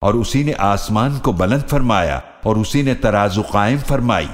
اور اسی نے آسمان کو بلند فرمایا اور اسی نے ترازو قائم فرمائی۔